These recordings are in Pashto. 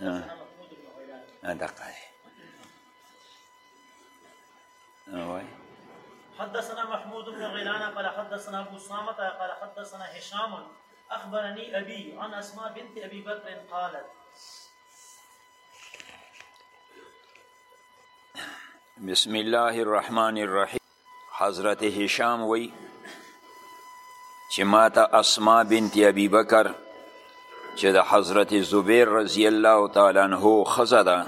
آه. آه، آه، حدثنا محمود بن غيلان قال حدثنا ابو صامت قال حدثنا هشام اخبرني ابي عن اسماء بنت ابي بكر قالت بسم الله الرحمن الرحيم حضرت هشام وی چې ما ته اسما بنت ابي بکر چې د حضرت زبیر رضی الله تعالی عنه خزه ده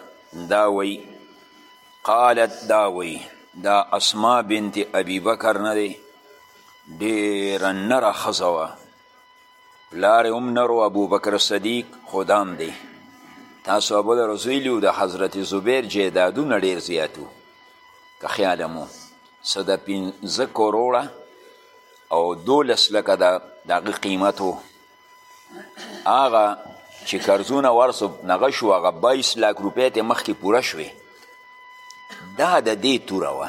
دا وی قالت دا وی دا اسما بنت ابي بکر نه دی ډېره نره ښځه وه پلار یې هم نرو ابوبکر صدیق خدام دی تاسو ابو د رزویلیو د حضرت زبیر جیدادونه ډیر زیاتو که خیال مو څه د پنځه کروړه او دولس لکه د دغه قیمت و هغه چې قرضونه ورسو نغه شو هغه بایس لاک روپۍ ته مخکې پوره شوې دا د دې توره وه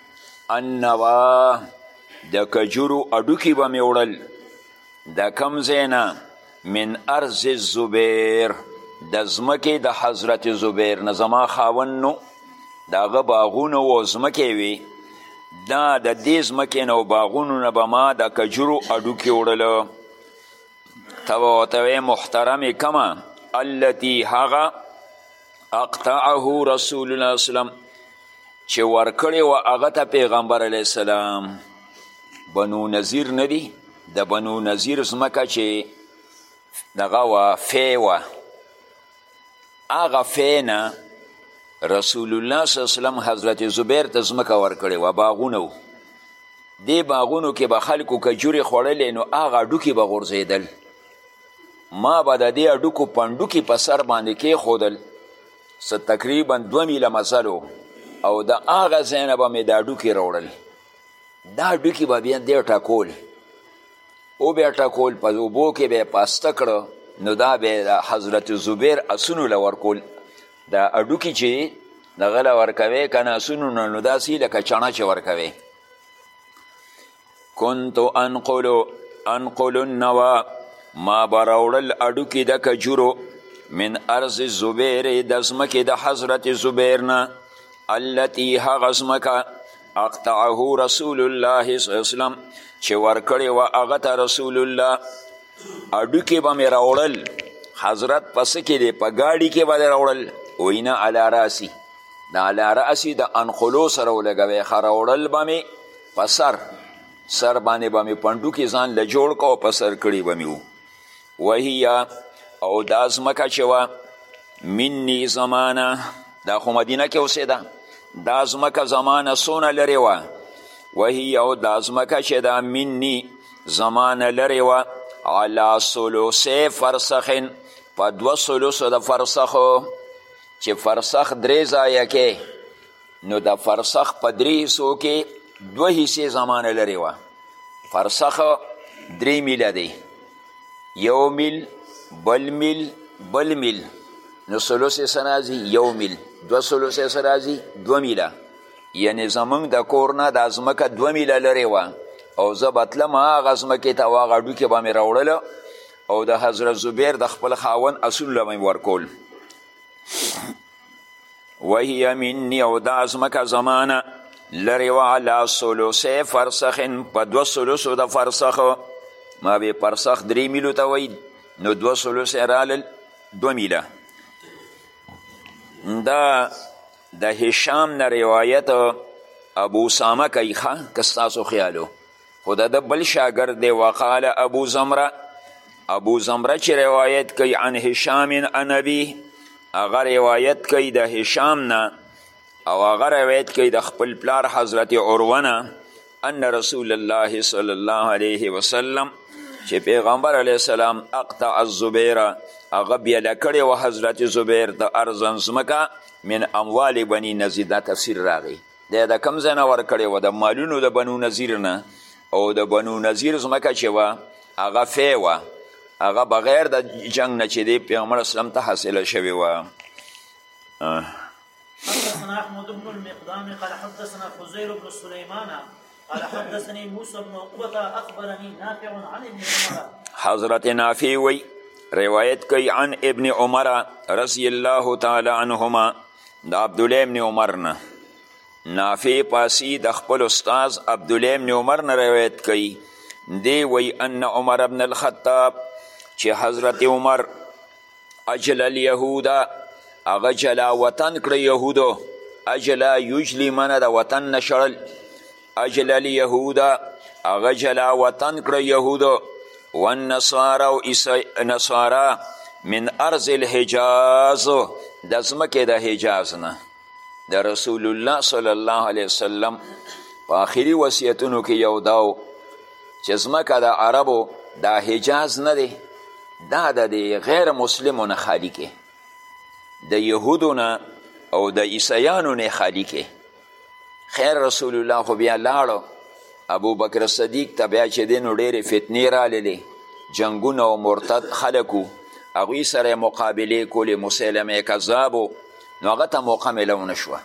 النوا د کجورو اډوکي به مې وړل د کم ځای نه من ارض الزبیر د ځمکې د حضرت زبیر نه زما خاوند نو د هغه باغونه و ځمکې وې دا د دې ځمکې نه او باغونو نه به ما د کجورو اډوکي وړلو ته به ورته محترمې کمه التي هغه اقطعه رسول الله اسلام چې ورکړی و هغه ته پیغمبر علیه السلام بنو نظیر نه دي د بنو نظیر ځمکه چې دغه وه فی وه هغه فی نه رسول الله صلی الله وسلم حضرت زبیر ته ځمکه ورکړې وه باغونه و دې باغونو کې به خلکو کجورې خوړلې نو هغه هډوکي به غورځېدل ما به د دې هډوکو پنډوکي په سر باندې کېښودل څه تقریبا دوه میله مزل او د هغه ځای نه به مې دا هډوکي راوړل دا هډوکي به بیا دی ټکول وبیا ټکول په اوبو کې به یې پاسته کړه نو دا به د حضرت زبیر اسونو له ورکول دا هډوکي چې دغه له ورکوې که نه اسونو نه نو داسې لکه چڼه چې ورکوې كنت انقل انقل النوا ما براوړل اډوکی د کجورو من ارض زبیر د ځمکې د حضرت زبیر نه التي هغه ځمکه اقطعه رسول الله صلی الله علیه وسلم چې ورکړې وه هغه ته رسول الله اډوکې به مې راوړل حضرت پس کې دی په ګاډي کې به راوړل وینا علی راسی د علی راسی د انقلو سره ولګوي خراوړل به مې په سر سر باندې به مې پنډو کې ځان له جوړ کو په سر کړی به مې وو وهیا او دا ځمکه چې وه مني زمانه دا خو مدینه کې اوسېده دا ځمکه زمانه څونه لرې وه وهي او دا ځمکه چې دا مني زمانه لرې وه علا ثلثې فرسخن په دوه ثلثو د فرسخو چې فرسخ درې ځایه کې نو د فرسخ په درې حصو کې دوه حصې زمانه لرې وه فرسخ درې میله دی یو میل بل میل بل میل نو ثلث یې څه راځي یو میل دوه ثلث یې څه راځي دوه میله یعنې زمونږ د کور نه دا ځمکه دوه میله لرې وه او زه به تلم هغه ځمکې ته او هغه ډوکې به مې راوړله او د حضرت زبیر د خپل خاون اصول له ورکول وهي مني او دا ځمکه زمانه لرې وه علا ثلثی فرسخن په دوه ثلثو د فرسخو ما به فرسخ درې میلو ته وایي نو دوه ثلث یې رالل دوه میله دا د هشام نه روایت ابو اسامه کوي ښه که ستاسو خیالو خو د ده بل شاګرد دی وقال ابو زمره ابو زمره چې روایت کوي عن هشام عن ابي هغه روایت کوي د هشام نه او هغه روایت کوي د خپل پلار حضرت عروه نه ان رسول الله صلی الله علیه وسلم چې پیغمبر علیه السلام اقطع الزبیر هغه بیله کړې و حضرت زبیر د ارزن ځمکه من اموال بني نزیده تفسیر راغی دی د کوم ځای نه ورکړی و د مالونو د بنو نظیر نه او د بنو نظیر ځمکه چې وه هغه فی وه هغه بغیر د جنگ نه چې دی پیغمبر اسلام ته حاصله شوې وه حدثنا احمد بن المقدام قال حدثنا فزير بن سليمان قال حدثني موسى بن عقبة اخبرني نافع عن ابن عمر حضرت نافع وی روایت کوي عن ابن عمر رضی الله تعالی عنهما د عبدالله ابن عمر نه نافع پاسی د خپل استاذ عبدالله ابن عمر نه روایت کوي دی وی ان عمر ابن الخطاب چې حضرت عمر اجل اليهود هغه جلا وطن کړی یهودو اجلا یجلی منه د وطن نشړل اجل اليهود هغه جلا وطن کړه یهودو والنصارا او نصارا من ارض الحجاز د ځمکې د حجاز نه د رسول الله صلی الله علیه وسلم په آخري وصیتونو کې یو داو چې ځمکه د عربو دا حجاز نه دی دا د غیر مسلمو نه خالی کې د یهودو نه او د عیسیانو نه خالی کې خیر رسول الله خو بیا لاړو ابو بکر صدیق ته بیا چې دی نو ډېرې فتنې راللې جنګونه او مرتد خلک وو هغوی سره یې مقابلې کولې مسلمه کذاب و نو هغه ته موقع میلو نه شوه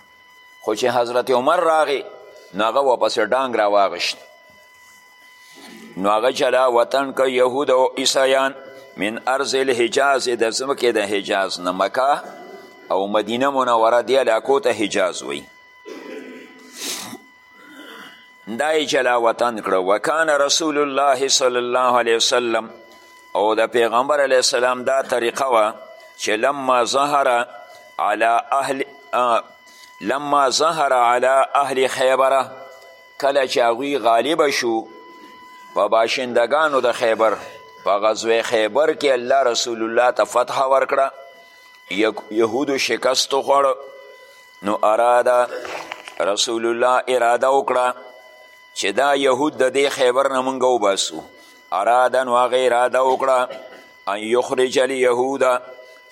خو چې حضرت عمر راغی نو هغه ورپسې ډانګ راواغېشت نو هغه جلا وطن که یهود او عیسایان من ارض الحجاز د ځمکې د حجاز نه مکه او مدینه منوره دې علاقو ته حجاز وایي دا یې جلا وطن کړه وکان رسول الله صلی الله علیه وسلم او د پیغمبر علیه السلام دا طریقه وه چې لما ظهر علی اهل لما ظهر علی اهل خیبره کله چې هغوی غالب شو په باشندگانو د خیبر په غزوه خیبر کې الله رسول الله ته فتح ورکړه یهودو شکست وخوړ نو اراده رسول الله اراده وکړه چې دا یهود د دې خیبر نه مونږ وباسو اراده نو هغه اراده وکړه ان یخرج الیهود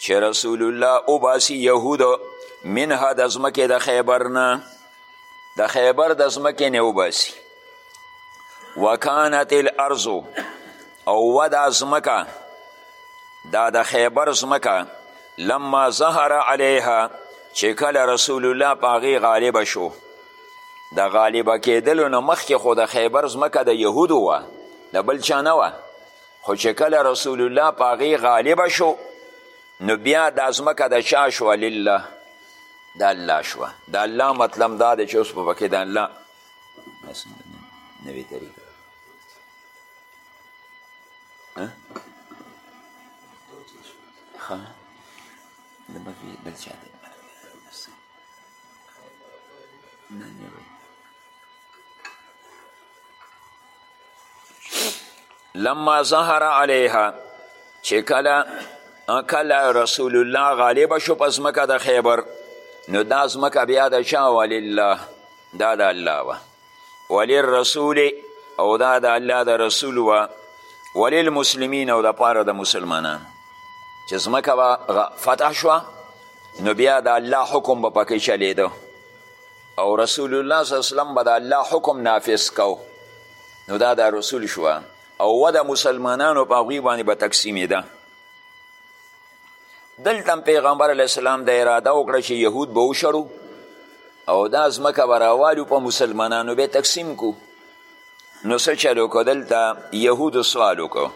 چې رسول الله وباسي یهود منها د ځمکې د خیبر نه د خیبر د ځمکې نه وباسي وکانت الارض او و دا ځمکه دا د خیبر ځمکه لما ظهر علیها چې کله رسول الله په هغې غالبه شو د غالبه کېدلو نه مخکې خو د خیبر ځمکه د یهودو وه د بل چا نه وه خو چې کله رسول الله په هغې غالبه شو نو بیا دا ځمکه د چا شوه لله د الله شوه د الله مطلب دا دی چې اوس په پکې د الله نوې طریقه ښه د بګي بل چا دی نه نه لما ظهر علیها چې کله کله رسول الله غالب شو په ځمکه د خیبر نو دا ځمکه بیا د چا ولله دا د الله وه وللرسول او دا د الله د رسول وه وللمسلمین او د پاره د مسلمانانو چې ځمکه به فتح شوه نو بیا د الله حکم به پکې چلیده او رسول الله صلی الله علیه وسلم به د الله حکم نافذ کو نو دا د رسول شو او و د مسلمانانو په هغوی باندې به تقسیمېده دلته هم پیغمبر علیه السلام د اراده وکړه چې یهود به وشرو او دا ځمکه به راوالو په مسلمانانو به تقسیم کو نو څه چل وکړو دلته یهودو سوال وکړو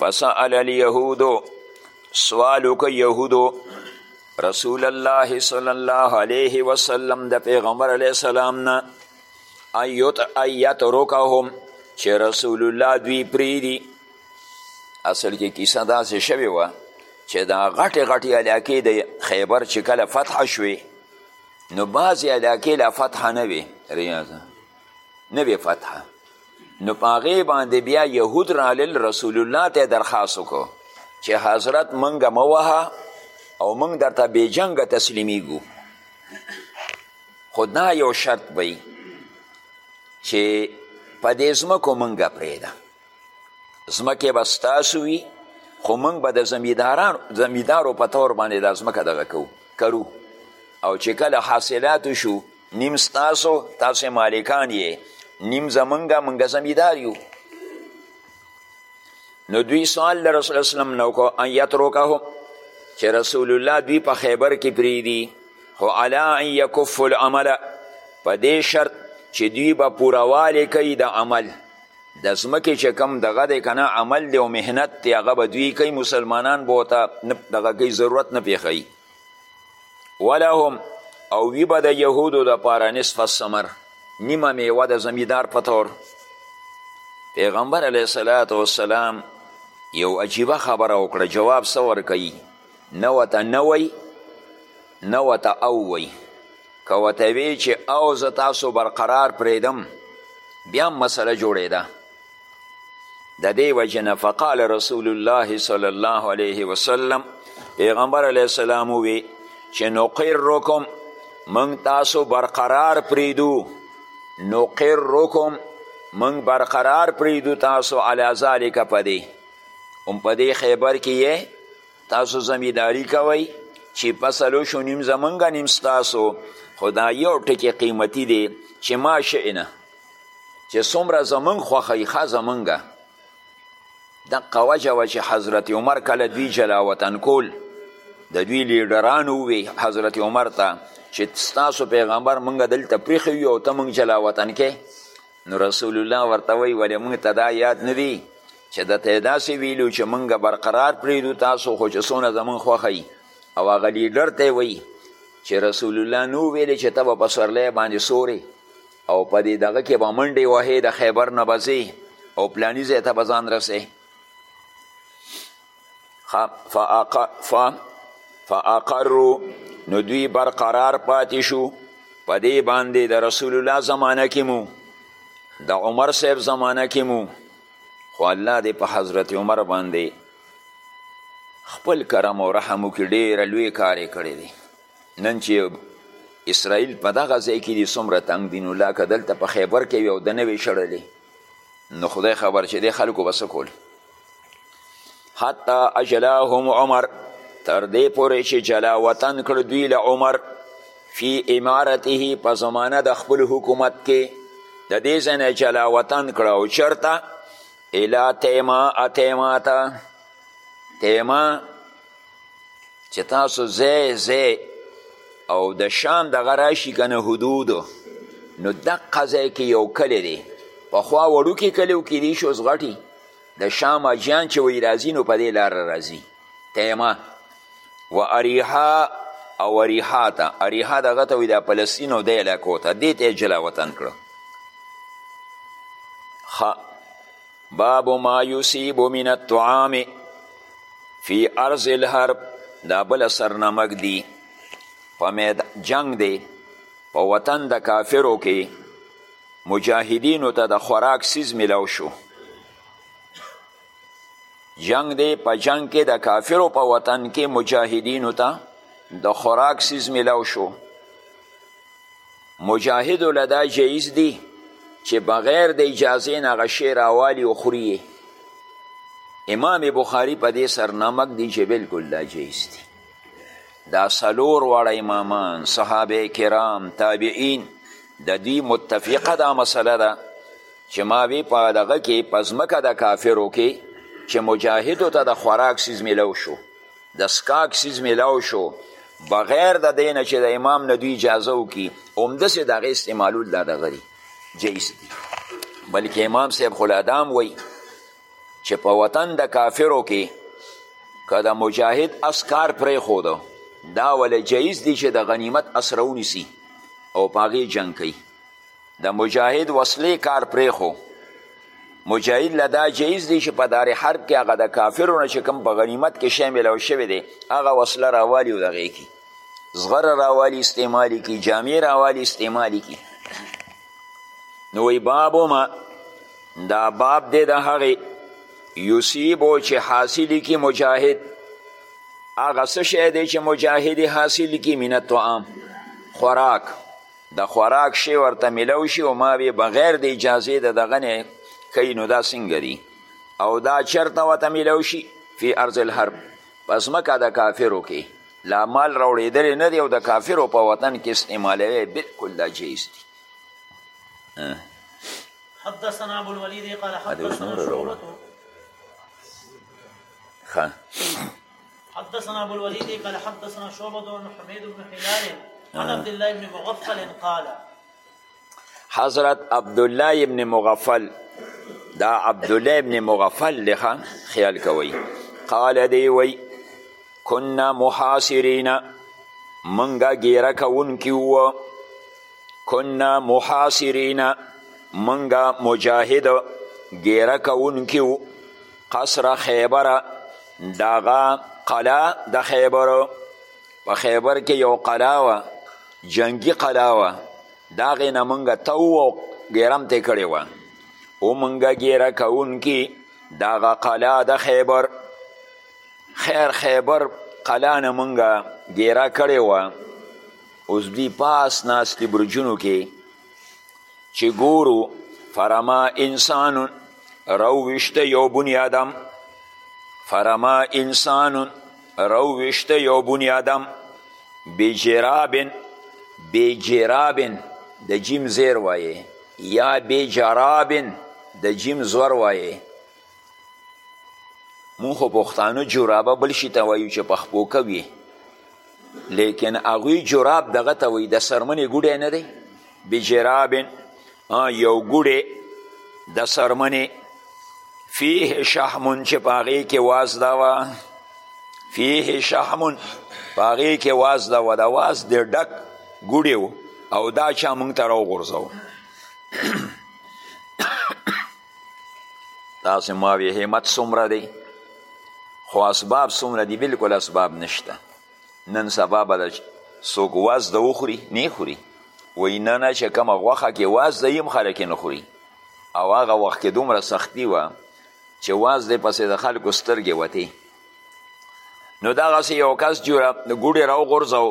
فسأل الیهودو سوال وکړو یهودو رسول الله صلی الله علیه وسلم د پیغمبر علیه السلام نه ایت ایت رکهم چې رسول الله دوی پریدي اصل کې کیسه داسې شوې وه چې دا غټې غټې علاقې د خیبر چې کله فتح شوې نو بعضې علاقې لا فتح نه وې ریاضه نه وې فتح نو په هغې باندې بیا یهود رالل رسول الله ته درخواست وکړو چې حضرت موږ مه وهه او موږ درته بې جنګه تسلیمیږو خو دا یو شرط به چې په دې ځمکو موږ پرېږده ځمکې به ستاسو وي خو موږ به د زمیندارو په طور باندې دا ځمکه دغه کوو کرو او چې کله حاصلاتو شو نیم ستاسو تاسو مالکان یې نیم زمونږه مونږه زمیدار یو نو دوی سوال له رسول اسلام نه وکړو ان یترکهم چې رسول الله دوی په خیبر کې پریږدي خو علا ان یکف العمل په دې شرط چې دوی به پورهوالی کوي د عمل د ځمکې چې کوم دغه دی که نه عمل دی او محنت دی هغه به دوی کوي مسلمانان به ورته دغه کوي ضرورت نه پېښوي ولهم او وی به د یهودو د پاره نصف الثمر نیمه میوه د زمیدار په طور پیغمبر علیه صلات وسلام یو عجیبه خبره وکړه جواب څه ورکوي نه ورته نه وی نه ورته او وی که ورته وی چې او زه تاسو برقرار پرېږدم بیا هم مسله جوړېده د دې وجې نه فقال رسول الله صلی الله علیه وسلم پیغمبر علیه السلام ووی چې نقرکم موږ تاسو برقرار پریدو نقرکم موږ برقرار پریدو تاسو علی ذالک په دې هم په دې خیبر کې یې تاسو زمیداری کوئ چې فصل وشو نیم زمونږ نیم ستاسو خو دا یو ټکی قیمتي دی چې ما شئ نه چې څومره زمونږ خوښوي ښه زمونږ دقه وجه وه چې حضرت عمر کله دوی جلا وطن کول د دوی لیډران ووی حضرت عمر ته چې ستاسو پیغمبر مونږ دلته پریښی یو او ته مونږ جلا وطن کې نو رسول الله ورته وی ولې مونږ ته دا یاد نه دی چې د ته داسې ویلو چې مونږ برقرار پرېږدو تاسو خو چې څونه زمونږ خوښوي او هغه لیډر ته وی چې رسول الله نو ویلې چې ته به پسرلی باندې سورې او په دې دغه کې به منډې وهې د خیبر نه به او پلاني ځای ته به ځان رسې فاقرو نو دوی برقرار پاتې شو په دې باندې د رسول الله زمانه کې مو د عمر صاحب زمانه کې مو خو الله دې په حضرت عمر باندې خپل کرم او رحم وکړي ډېره لوی کار یې کړی دی نن چې اسرائیل په دغه ځای کې دي څومره تنګ دي نو لاکه دلته په خیبر کې وي او د نه وي شړلې نو خدای خبر چې دې خلکو به څه کول حتی اجلاهم عمر تر دې پورې چې جلا وطن کړ دوی له عمر فی امارته په زمانه د خپل حکومت کې د دې ځای نه جلا وطن کړ او چرته الی تیما اتیما ته تیما چې تاسو ځای ځای او د شام دغه راشي که نه حدود نو دقه ځای کې یو کلی دی پخوا وړوکي کلیو کې دی شو غټي د شام اجیان چې وی راځي نو په دې لار راځي تیمه و اریحا او اریحا ته اریحا دغه ته وی د فلسطین او د علاقو ته دې ته جلا وطن کړو باب ما یصیب من الطعام فی ارض الحرب دا بل سرنمک دی په مید جنگ دی په وطن د کافرو کې مجاهدینو ته د خوراک سیز ملاو شو جنگ دی په جنگ کې د کافرو په وطن کې مجاهدینو ته د خوراک سیز ملاو شو مجاهدو له دا جایز دي چې بغیر د اجازې نه هغه شی راوالي او خوري امام بخاری په دې سرنامک دی چې بلکل دا جایز دي دا څلور واړه امامان صحابه کرام تابعین د دوی متفقه دا مسله ده چې ما وی په دغه کې په ځمکه د کافرو کې چې مجاهدو ته د خوراک څیز میلو شو د سکاک سیز میلاو شو بغیر د دې نه چې د امام نه دوی اجازه وکړي همداسې د هغې استعمالول دا دغه دي جایز دي بلکې امام صاحب خو لا دا هم وایي چې په وطن د کافرو کې که د مجاهد اس کار پرېښوده دا وله جایز دي چې د غنیمت اس راونیسي او په هغې جنګ کوي د مجاهد وسلې کار پرېښو مجاهد له دا جایز دی چې په دار حرب کې هغه د کافرو نه چې کوم په غنیمت کې شی میلاو شوی دی هغه وسله راوالي او دغې کي زغره راوالي استعمالي کي جامې راوالي استعمالي کي نو وی بابو ما دا باب دی د هغې یوسیبو چې حاصلي کي مجاهد هغه څه شی دی چې مجاهد حاصل کي من طعام خوراک د خوراک شی ورته ملو شي او ما به بغیر د اجازې د دغه نه کوي نو دا څنګه دي او دا چرته ورته ملو شي فی ارض الحرب په ځمکه د کافرو کې لا مال راوړېدلی نه دی او د کافرو په وطن کې استعمالوی بلکل دا جایز دي حدثنا ابو الوليد قال حدثنا شعبة حدثنا ابو الوليد قال حدثنا شعبة بن حميد بن حلال عن عبد الله بن مغفل قال حضرت عبد الله بن مغفل دا عبد الله بن مغفل لخه خیال کوي قال دی وی كنا محاصرين منګه ګیره کوونکي وو كنا محاصرين منګه مجاهد ګیره کوونکي وو قصر خیبر دغه قلا د خیبر په خیبر کې یو قلا وه جنگي قلا وه د هغې نه موږ تو او ګیرم تې کړې وه او موږ ګیره کوونکي دغه قلا د خیبر خیر خیبر قلا نه موږ ګیره کړې وه اوس دوی پاس ناستې برجونو کې چې ګورو فرما انسان روشت یو بنی آدم فرما انسان روشت یو بنی آدم بی جرابن بی جرابن د جیم زیر وایه یا بی جرابن د جیم زور وایه مونږ خو پښتانه جورابه بل شي ته وایو چې پخپوکه وي لیکن هغوی جوراب دغه ته وایي د سرمنې ګوډی نه دی بجرابن یو ګوډی د سرمنې فیه شحمون چې په هغې کې واز ده وه فیه شحمون په هغې کې واز ده وه د واز د ډک ګوډی او دا چا مونږ ته راوغورځوه تاسو ما وی همت څومره دی خو اسباب څومره دی بالکل اسباب نشته نن سبا به د څوک واز د وخوري نه خوري وایي نه نه چې کومه غوښه کې واز د یم خلک نه خوري او هغه وخت کې دومره سختی وه چې واز دی پسې د خلکو سترګې وتې نو دغسې یو کس جوره ګوډې راوغورځو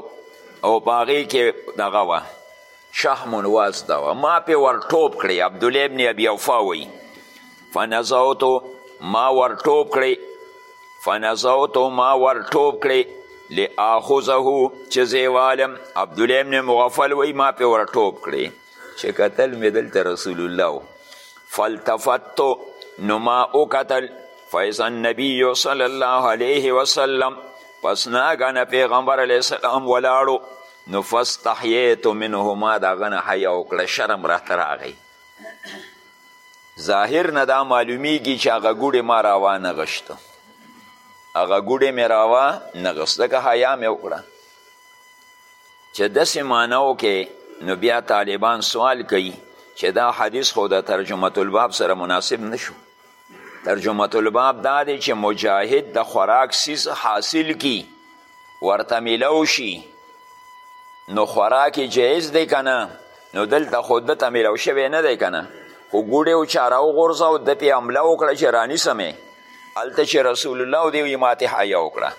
او په هغې کې دغه وه شهمون وازده وه ما پې ورټوپ کړې عبدالله ابن ابي اوفا وایي فنزوتو ما ورټوپ کړې فنزوتو ما ورټوپ کړې لآخذه چې زه والم عبدالله ابن مغفل وایي ما پې ورټوپ کړې چې کتل مې دلته رسول الله و فالتفتو نو ما وکتل فیض النبی صلی الله علیه وسلم پس ناګنه پیغمبر علیه السلام ولاړو نو فاستحییت منه ما د هغه نه حیا وکړه شرم راته راغی ظاهر نه دا معلومیږي چې هغه ګوډې ما راوا نه غشته هغه ګوډې مې راوا نه غشته ځکه حیا مې وکړه چې داسې معناو کې نو بیا طالبان سوال کوي چې دا حدیث خو د ترجمه الباب سره مناسب نشو ترجمه الباب دا دی چې مجاهد د خوراک سیز حاصل کی ورته میلو شي نو خوراک جایز دی که نه نو دلته خو ده ته میلو شوی نه دی که نه خو ګوډې او چاره وغورځه او ده پې حمله وکړه چې رانیسمې هلته چې رسول الله دی وي ماتې حیا وکړه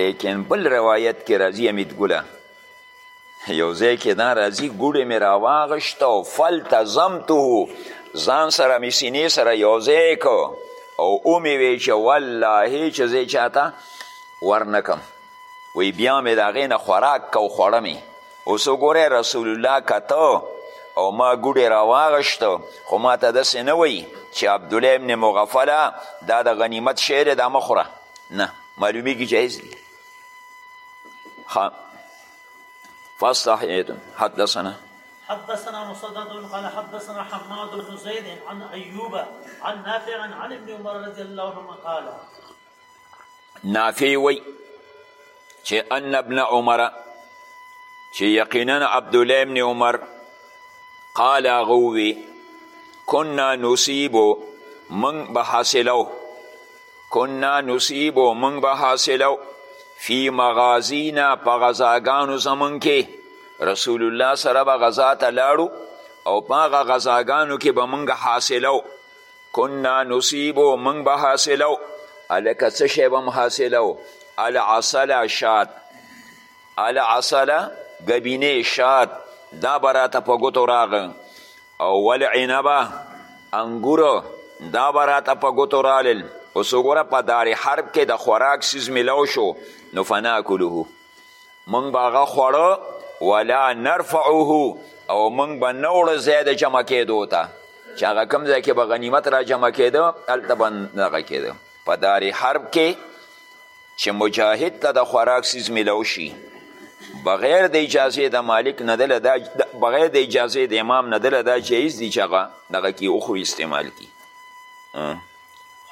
لیکن بل روایت کې راځي امید ګله یو ځای کې دا راځي ګوډې مې راواغشته او فلتزمته ځان سره مې سینې سره یو ځای کو او ومې وی چې والله چې زه چاته ورنکم وی بیا مې د هغې نه خوراک کو خوړه مې اوس وګوره رسول الله کته او ما ګوډې راواغشت خو ما ته داسې نه وایي چې عبدالله ابن مغفله دا د غنیمت شی دی دا مه خوره نه معلومیږي جایز دی فاستحیتم حدثنا حدثنا مسدد قال حدثنا حماد بن زيد عن ايوب عن نافع عن ابن عمر رضي الله عنهما قال نافع وی چې ان ابن عمر چې یقینا عبدالله ابن عمر قال هغه ووی کنا نصیبو موږ به حاصلو کنا نصیبو موږ به حاصلو فی مغازینا په غذاګانو زمونږ کې رسول الله سره به غذا ته لاړو او په هغه غذاګانو کې به موږ حاصلو کنا نصیبو موږ به حاصلو هلکه څه شی به هم حاصلو العسل شاد العسل ګبینې شاد دا به راته په ګوتو راغه او والعنبه انګورو دا به راته په ګوتو رالل اوس وګوره په دار حرب کې د خوراک څیز میلو شو نو فناکلوه موږ به هغه خوړه ولا نرفعه او موږ به نه وړه ځای د جمع کېدو ته چې هغه کوم ځای کې به غنیمت را جمع کېده هلته به دغه کېده په دار حرب کې چې مجاهد ته د خوراک څیز میلو شي بغیر د اجازې د مالک نه دله دا بغیر د اجازې د امام نه دله دا جایز دي چې هغه دغه کې وخوري استعمال کړي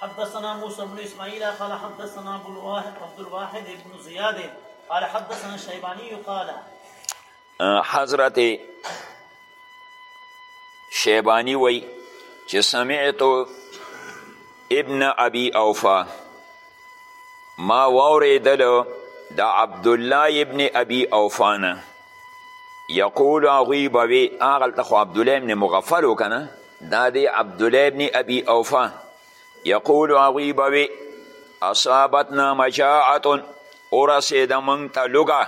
حدثنا موسى بن اسماعيل قال حدثنا ابو الواحد عبد الواحد بن زياد قال حدثنا الشيباني قال حضرت شیبانی وی چې سمعت ابن ابي اوفا ما واوریدل د عبد الله ابن ابي اوفانه یقول هغوی به وي هغلته خو عبدالله ابن مغفل و که نه دا دی عبدالله ابن ابي اوفا یقول هغوی به وي اصابتنا مجاعت ورسېده موږ ته لوږه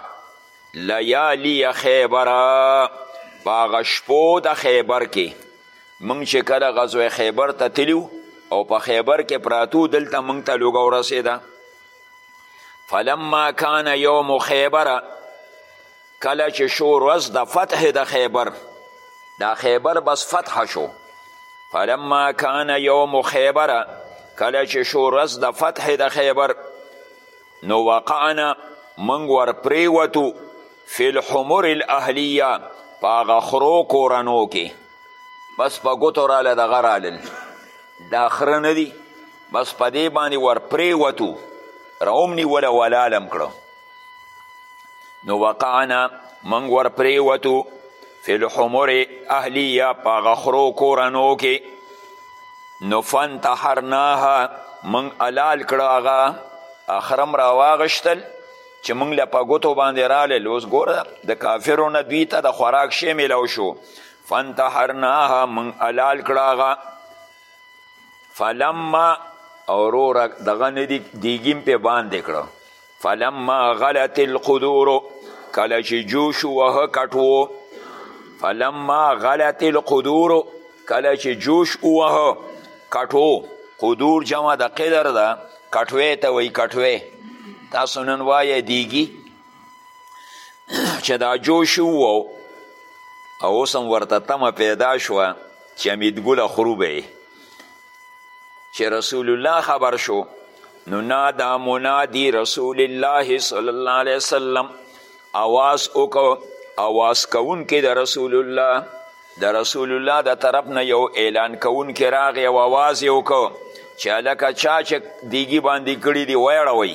لیالي خیبره په هغه شپو د خیبر کې موږ چې کله غزوه خیبر ته تلو او په خیبر کې پراتو دلته موږ ته لوږه ورسېده فلما کان یوم خیبره کله چې شو ورځ د فتح د خیبر دا خیبر بس فتح شو فلما کان یوم خیبر کله چې شو ورځ د فتح د خیبر نو وقعنا موږ ورپریوتو فی الحمر الاهلیه په هغه خرو کورنو کې بس په ګوتو راله دغه رالل دا خره نه دي بس په دې باندې ورپریوتو راوم نیوله ولالم کړو نو وقعنا منګ ور پریوتو فی الحمر اهلیه په هغه خرو کورنو کې نو فانتحرناها منګ حلال کړه هغه اخرم راواغشتل چې موږ له په ګوتو باندې رالل اوس ګوره د کافرو نه دوی ته د خوراک شی میلاو شو فانتحرناها موږ حلال کړه هغه فلما او روره دغه نه دیګیم پې باندې کړه فلما غلت القدور کله چې جوش وه کټو فلما غلت القدور کله چې جوش وه کټو قدور جمع د قدر ده کټوې ته وایي کټوې تاسو نن وایه دیږي چې دا جوش وو او اوس هم ورته تمه پیدا شوه چې امیدګله خروبه چې رسول الله خبر شو نو نادا منادی رسول الله صلی الله علیه وسلم اواز وکړو اواز کوونکی د رسول الله د رسول الله د طرف نه یو اعلان کوونکی راغی او اواز یې وکړو چې هلکه چا چې دیګي باندې کړي دي ویړوئ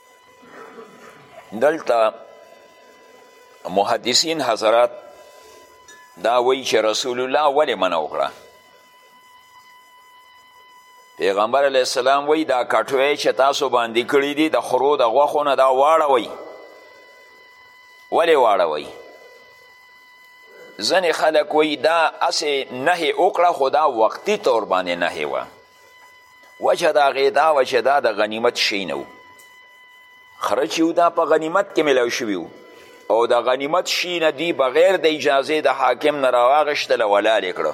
دلته محدثین حضرات دا وایي چې رسول الله ولې منع وکړه پیغمبر علیه السلام وایي دا کټوی چې تاسو باندې کړي دي د خرو د غوښو نه دا واړوئ ولې واړوئ ځینې خلک وایي دا هسې نهې وکړه خو دا وقتي طور باندې نهې وه وجه د هغې دا وه چې دا د غنیمت شی نه و خره چې دا په غنیمت کې میلاو شوي او د غنیمت شی نه دی بغیر د اجازې د حاکم نه راواغېشتله ولاله کړه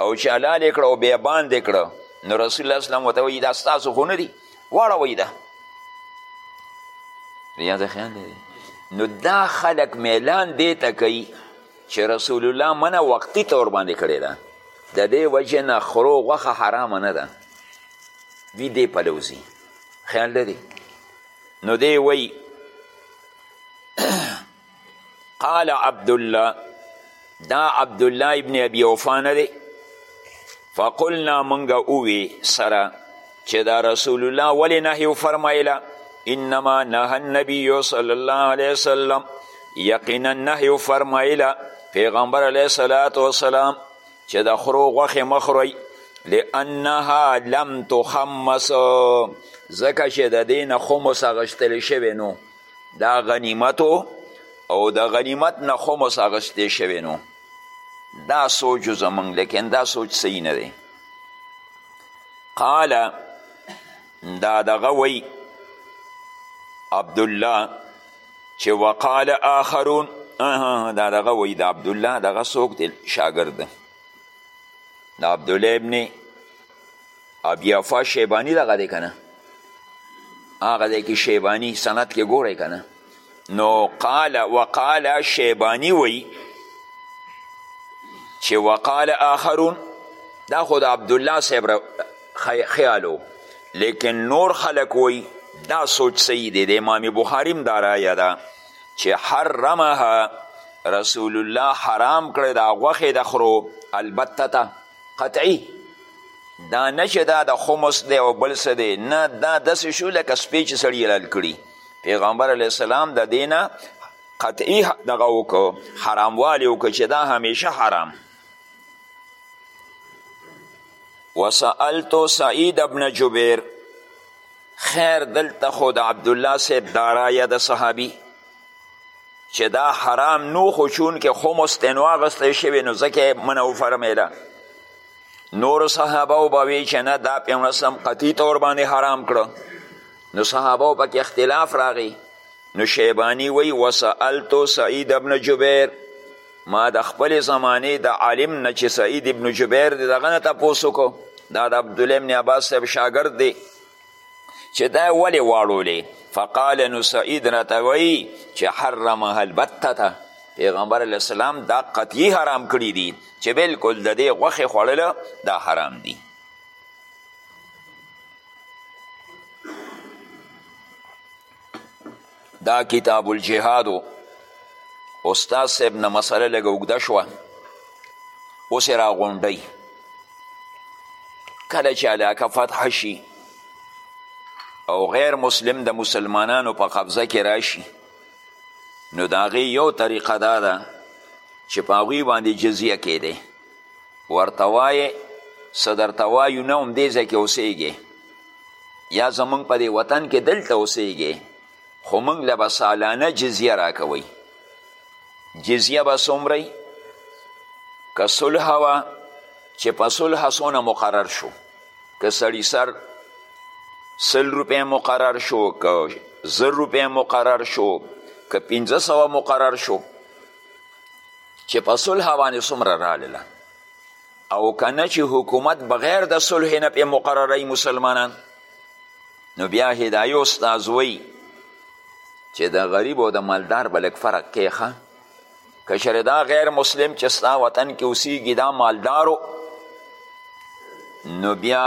او چې حلاله کړه او بیا باندې کړه نو رسول الله اسلام ورته وایي دا ستاسو خو نه دي واړوئ ده یاده خیال دی نو دا خلک میلان دې ته کوي چې رسول الله منع وقتی طور باندې کړې ده د دې وجې نه خرو غوښه حرامه نه ده دوی دې پلوځي خیال لري نو دی وی قال عبدالله دا عبدالله ابن ابي اوفا نه دی فقلنا منګه اووی سره چې دا رسول الله ولې نهی وفرمایله انما نهى النبي صلی الله علیه وسلم یقینا نهی وفرمایله پیغمبر علیه الصلاة والسلام چې د خرو غوښې مه خورئ لانها لم تخمس ځکه چې د دې نه خمس اخیستل شوی نو دا غنیمتو او د غنیمت نه خمس اخیستې شوی نو دا سوچ زمونږ لیکن دا سوچ صحیح نه دی قال دا دغه وی عبدالله چې وقال آخرون دا دغه وی د عبدالله دغه څوک دی شاګرد ده د عبدالله ابن ابي افا شیباني دغه دی که نه هغه دی کې شیباني سند کې ګورئ که نه نو قال وقال شیبانی وی چې وقال آخرون دا خو د عبدالله صاحب خیالو لیکن نور خلک وی دا سوچ صحیح دی د امام بخاریم دا رایه ده چې حرمها رسول الله حرام کړی دا غوښې د خرو البته ته قطعي دا نه چې دا د خمس دی او بل څه دی نه دا داسې شو لکه سپی چې سړي حلال کړي پیغمبر علیه السلام د دې نه قطعي دغه وکړو حراموالي وکړو چې دا همیشه حرام وسألتو سعید ابن جبیر خیر دلته خو د عبدالله صاحب دارایه د صحابي چې دا حرام نو خو چون که خمس تنو اغستی شوی نو ځکه منه وفرمیده نور صحابه و به وی چې نه دا پیغمبر قطعي طور باندې حرام کړو نو صحابه په کې اختلاف راغی نو شیبانی وی وسالتو سعید ابن جبیر ما د خپل زمانه د عالم نه چې سعید ابن جبیر دی دغه نه تاسو کو دا د عبد الله ابن عباس صاحب شاګرد دی چې دا ولې واړولې فقال نو سعید راته وی چې حرمها البته پیغمبر علیه السلام دا قطعی حرام کړی دي چې بالکل د دې غوښې خوړل دا حرام دي دا کتاب الجهاد استاد صاحب نه مسله لږه اوږده شوه اوس یې راغونډوي کله چې علاقه فتح شي او غیر مسلم د مسلمانانو په قبضه کې راشي نو د هغې یو طریقه دا ده چې په هغوی باندې جزیه کېدی ورته وایې څه درته وایو نه همدې ځای کې اوسېږې یا زمونږ په دې وطن کې دلته اوسېږې خو موږ له به سالانه جزیه راکوئ جزیه به څومره که صلح وه چې په صلح څونه مقرر شو که سړي سر سل روپۍ مقرر شو که زر روپۍ مقرر شو که پنځه سوه مقرر شو چې په صلح باندې څومره رالله او کنه چې حکومت بغیر د صلح نه پې مقرروي مسلمانان نو بیا هدایي استاد وایي چې د غریب او د مالدار به لږ فرق کیخه که چېرې دا غیر مسلم چې ستا وطن کې اوسیږي دا مالدارو نو بیا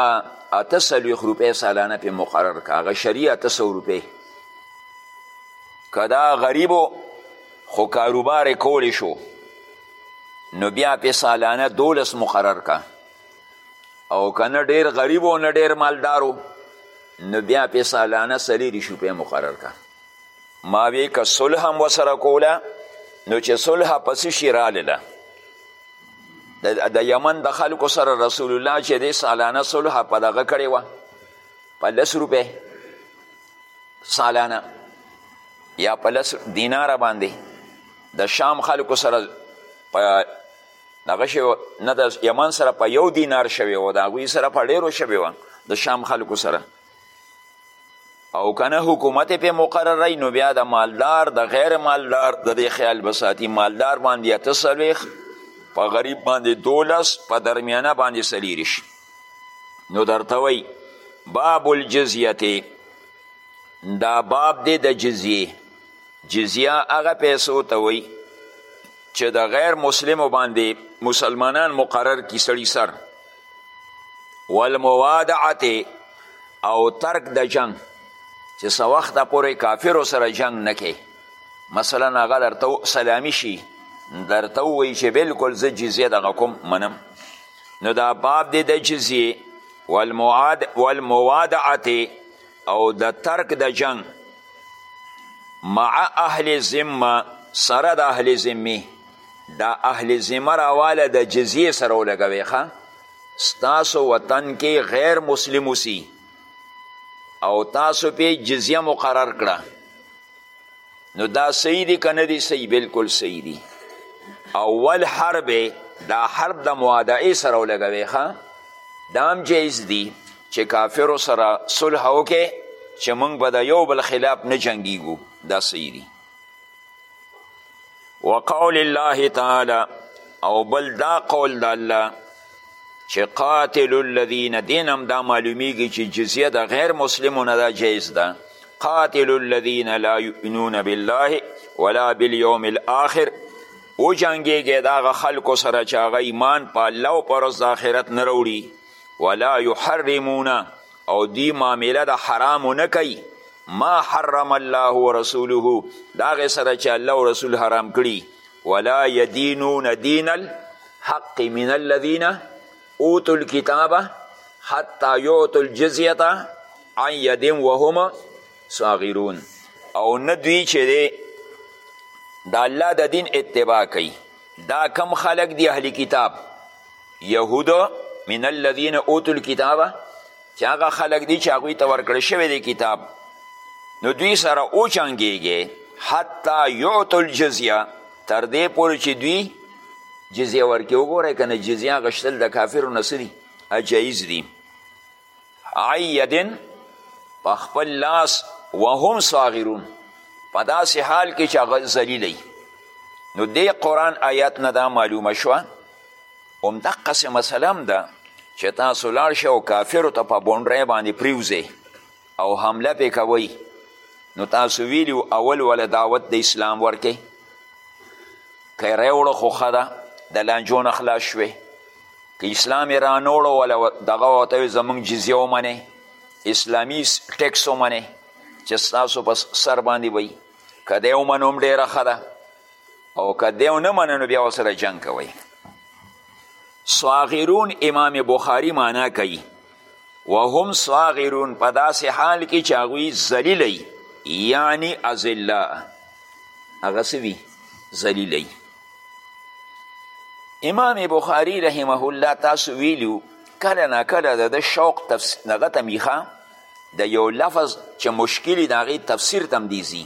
اته څلوېښت روپۍ سالانه پې مقرر که هغه شري اته سو روپۍ که دا غریبو خو کاروبار یې کولی شو نو بیا پې سالانه دولس مقرر که او که نه ډېر غریب او نه ډېر مالدار نو بیا پې سالانه څلېري شوپې مقرر که ما وی که صلح هم ورسره کوله نو چې صلح په څه شي رالله د یمن د خلکو سره رسول الله چې دی سالانه صلح په دغه کړې وه په لس روپۍ سالانه یا په لس دیناره باندې د شام خلکو سره په دغه شی نه د یمن سره په یو دینار شوی و د هغوی سره په ډیرو شوی و د شام خلکو سره او کنه حکومت په مقرره نو بیا د مالدار د غیر مالدار د دې خیال بساتی مالدار باندې اته څلوېښت په غریب باندې دولس په درمیانه باندې څلیری شي نو درته وایي باب الجزیه دا باب دی د جزیه جزیه هغه پیسو ته وایي چې د غیر مسلمو باندې مسلمانان مقرر کی سړي سر والموادعت او ترک د جنگ چې څه وخته پورې کافرو سره جنگ نه کوي مثلا هغه درته سلامي شي درته ووایي چې بلکل زه جزیه دغه کوم منم نو دا باب دی د جزیه والمواد والموادعت او د ترک د جنگ مع اهل ذمه سره د اهل ذمه دا اهل ذمه راواله د جزیه سره ولګوي ښه ستاسو وطن کې غیر مسلم وسی او تاسو پې جزیه مقرر کړه نو دا صحیح دی که نه دی صحیح بلکل صحیح دی اول حرب دا حرب د معادعې سره ولګوې ښه دا هم جایز دی چې کافرو سره صلح وکړې چې موږ به د یو بل خلاف نه جنګیږو دا صحیح دی وقول الله تعالی او بل دا قول د الله چې قاتل الذین دین هم دا معلومیږي چې جزیه د غیر مسلمو نه دا جایز ده قاتل الذین لا یؤمنون بالله ولا بالیوم الاخر او جنگیږي د هغه خلکو سره چې هغه ایمان په الله او پر ورځ د آخرت نه راوړي ولا یحرمون او دی معامله د حرامو نه کوي ما حرم الله ورسوله د هغې سره چې الله او رسول حرام کړي ولا یدینون دین الحق من الذین اوتو الكتاب حتی یعطو الجزیت عن یدین وهم صاغرون او نه دوی چې دی د الله د دین اتباع کوي دا کم خلق دی اهل کتاب یهود من الذین اوتو الكتاب چې هغه خلک دي چې هغوی ته ورکړی شوی دی کتاب نو دوی سره وجنګېږي حتی یعطو الجزیه تر دې پورې چې دوی جزیه ورکې وګورئ که نه جزیه غشتل د کافرو نه څه دي جایز دي عیدن په خپل لاس وهم صاغرون په داسې حال کې چې هغه ذلیلی نو دې قرآن آیات نه دا معلومه شوه همدقسې مسله هم ده چې تاسو لاړ شئ او کافرو ته په بونډرۍ باندې پریوځئ او حمله پې کوئ نو تاسو ویلي اول وله دعوت د اسلام ورکئ که یې راوړه خو ښه ده د لانجو نه خلاص شوې که اسلام یې رانوړو وله دغه ورته وي زموږ جزیه ومنې اسلامي ټیکس ومنې چې ستاسو په سر باندې وي که دی ومنو هم ډېره ښه ده او که دی ونه منه نو بیا ورسره جنګ کوئ صاغرون امام بخاری معنا کوي وهم صاغرون په داسې حال کې چې هغوی ذلیلی یعنی ازلا هغه څه وي ذلیلی امام بخاری رحمه الله تاسو ویلو کله نا کله د ده شوق دغه ته میخه د یو لفظ چې مشکلی د هغې تفسیر تم دیزي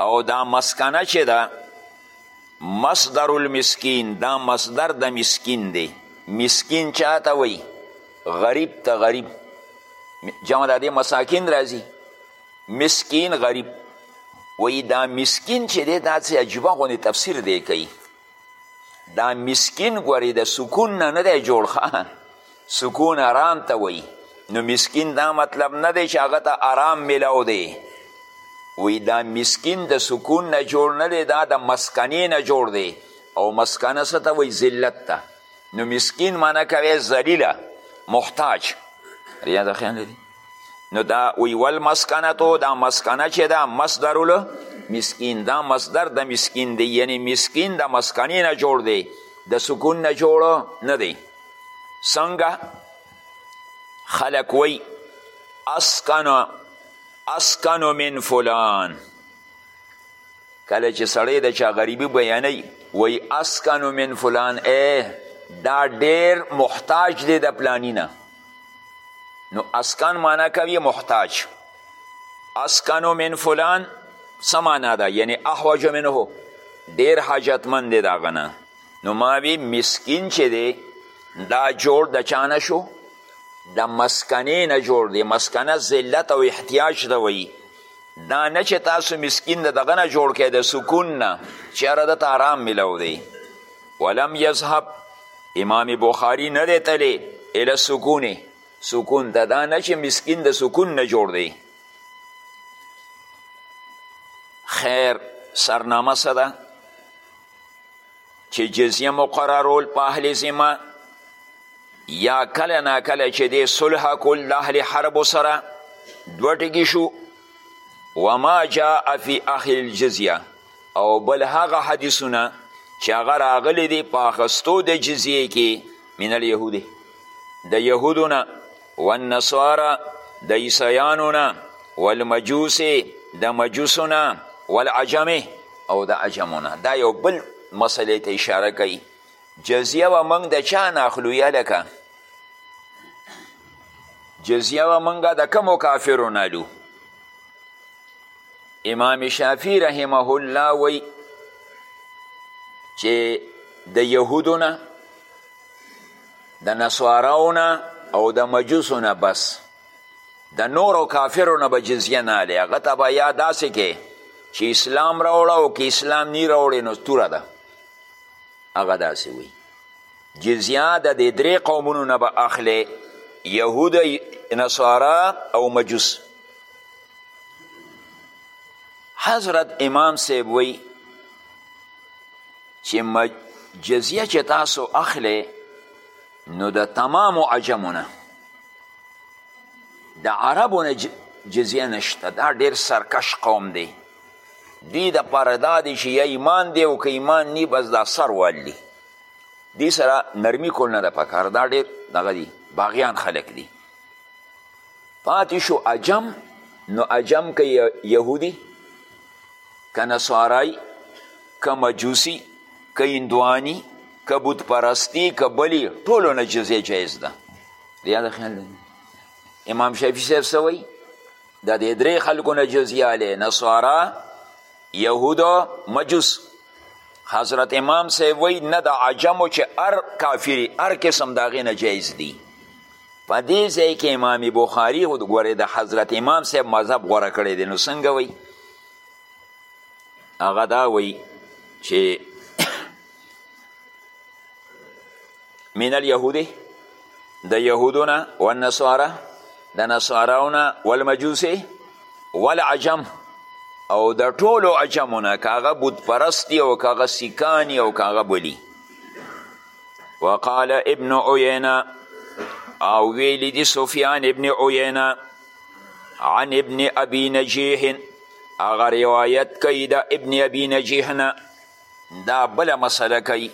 او دا مسکنه چې ده مصدر المسکین دا مصدر د مسکین دی مسکین چاته وی غریب ته غریب جمع د دې مساکین راځي مسکین غریب وی دا مسکین چې دی دا څه عجیبه غونې تفسیر دی کوي دا مسکین ګورې د سکون نه نه دی جوړ ښه سکون آرام ته وایي نو مسکین دا مطلب نه دی چې هغه ته آرام میلاو دی وی دا مسکین د سکون نه جوړ نه دی دا د مسکنې نه جوړ دی او مسکنه څه ته وایي ذلت ته نو مسکین معنی کوي ذلیله محتاج ریا د خیال دی نو دا وی ول مسکنتو دا مسکنه چې دا مصدر له مسکین دا مصدر د مسکین دی یعنی مسکین د مسکنې نه جوړ دی د سکون نه جوړ نه دی څنګه خلک وی اسکن اسکن من فلان کله چې سړی د چا غریبی بیانوي وی اسکن من فلان ای دا ډیر محتاج دی د پلانی نه نو اسکن معنا کوي محتاج اسکنو من فلان څه معنا ده یعنی احوج منه ډیر حاجتمند دی د هغه نه نو ما وی مسکین چې دی دا جوړ د چا نه شو د مسکنې نه جوړ دی مسکنه ذلت او احتیاج ته وایي دا نه چې تاسو مسکین د دغه نه جوړ کړئ د سکون نه چېره دته آرام میلو دی ولم یذهب امام بخاری نه دی تلی اله سکونه سکون ته دا نه چې مسکین د سکون نه جوړ دی خیر سرنامه څه ده چې جزیه مقررول په اهل ذمه یا کله نا کله چې دی صلح کول د اهل حرب سره دوه ټکي شو وما جاء فی اخی الجزیه او بل هغه حدیثونه چې هغه راغلي دي په اخستو د جزیې کې من الیهودې د یهودو نه والنصارا د عیسیانو نه والمجوسې د مجوسو نه والعجمې او د عجمو نه دا یو بل مسئلې ته اشاره کوي جزیه به موږ د چا نه اخلو یا لکه جزیه به موږ د کومو کافرو نه الو امام شافعی رحمه الله وی چې د یهودو نه د نصاراو نه او د مجوسو نه بس د نورو کافرو نه به جزیه نه الی هغه ته به یا داسې کې چې اسلام راوړه او که اسلام نی راوړې نو توره ده هغه داسې وي جزیه د دې درې قومونو نه به اخلې یهود نصارا او مجوس حضرت امام صاحب وی چې جزیه چې تاسو اخلی نو د تمام عجمونه د عربونه جزیه نشته دا ډیر سرکش قوم دی دی د پاره دا دی چې یا ایمان دی او که ایمان نی بس دا سر والی دی سره نرمی کول نه ده پکار دا ډیر دغه دی باغیان خلک دی پاتې شو عجم نو عجم که یهودي که نصارای که مجوسی که هندوانی که بود پرستی که بلی ټولو نه جزیه جایز ده یاد خیال دی امام شافعي صاحب څه وایي د دې درې خلکو نه جزیه له نصارا یهود مجوس حضرت امام صاحب وایي نه د عجمو چې هر کافري هر قسم د هغې نه جایز دي په دې ځای کې امام بخاري ګورې د حضرت امام صاحب مذهب غوره کړی دی نو څنګه وایي هغه دا وایي چې من اليهودي د یهودونه و نصاره د نصاراونه والمجوسي والعجم او د ټولو عجمونه که هغه بودپرست او که هغه سیکان او که هغه بلی وقال ابن عینه او ویلی دی سفیان ابن عینه عن ابن ابي نجیح اغا روایت کوي د ابن ابي نجیح نه دا بله مسله کوي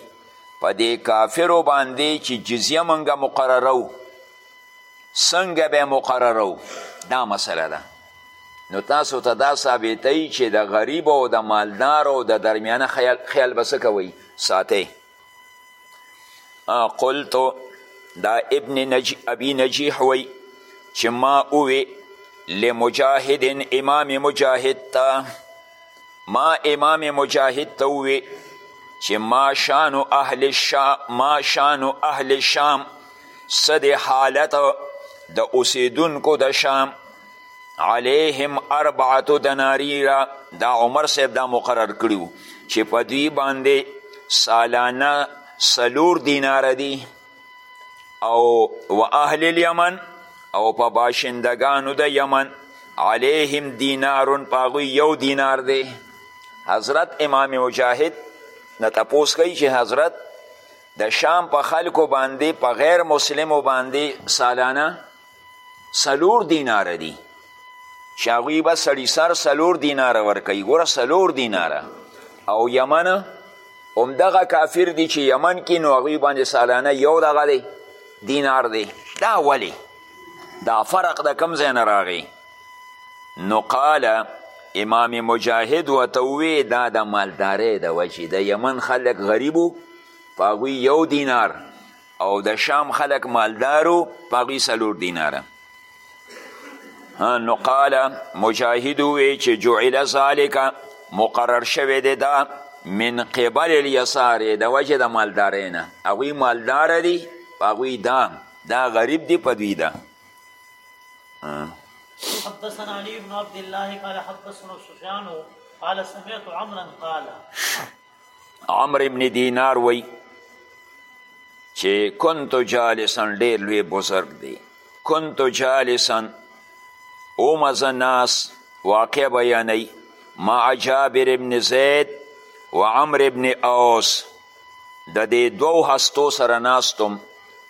په دې کافرو باندې چې جزیه مونږه مقررو څنګه به مقررو دا مسله ده نو تاسو ته دا ثابتوي چې د غریب او د مالدار او د درمیانه خیال, خیال به څه کوئ ساتئ قلتو دا ابن نج... ابي نجیح وی چې ما اووی لمجاهد امام مجاهد تا ما امام مجاهد ته ووی چې ما شان اهل الشام ما شان اهل الشام صد حالت د اوسیدونکو د شام علیهم اربعه دناریرا دا عمر صاحب دا مقرر کړي وو چې په دوی باندې سالانه څلور دیناره دي او و اهل الیمن او په باشندګانو د یمن علیهم دینارون په هغوی یو دینار دی حضرت امام مجاهد نه تپوس کوي چې حضرت د شام په خلکو باندې په غیر مسلمو باندې سالانه څلور دیناره دي چې هغوی به سړي سر څلور دیناره ورکوي ګوره څلور دیناره او یمن همدغه کافر دي چې یمن کې نو هغوی باندې سالانه یو دغه دی دینار دی دا ولې دا فرق د کم ځای نه راغی نو قاله امام مجاهد ورته ووی دا د مالدارۍ د وجې د یمن خلک غریبو په هغوی یو دینار او د شام خلک مالدارو په هغوی څلور دیناره نو قال مجاهد وی چې جعل ذالک مقرر شوی دی دا من قبل الیسار د وجه د مالدارۍ نه هغوی مالدار دي هغوی دا دا غریب دي په دوی ده حدثنا علي بن عبد الله قال حدثنا سفيان قال سمعت عمرا قال عمر ابن دینار وی چې کنت جالسا ډیر لوی بزرگ دی کنت جالسا اومز ناس واقع بیانی مع جابر ابن زید و عمر ابن اوس د دې دوو هستو سره ناستم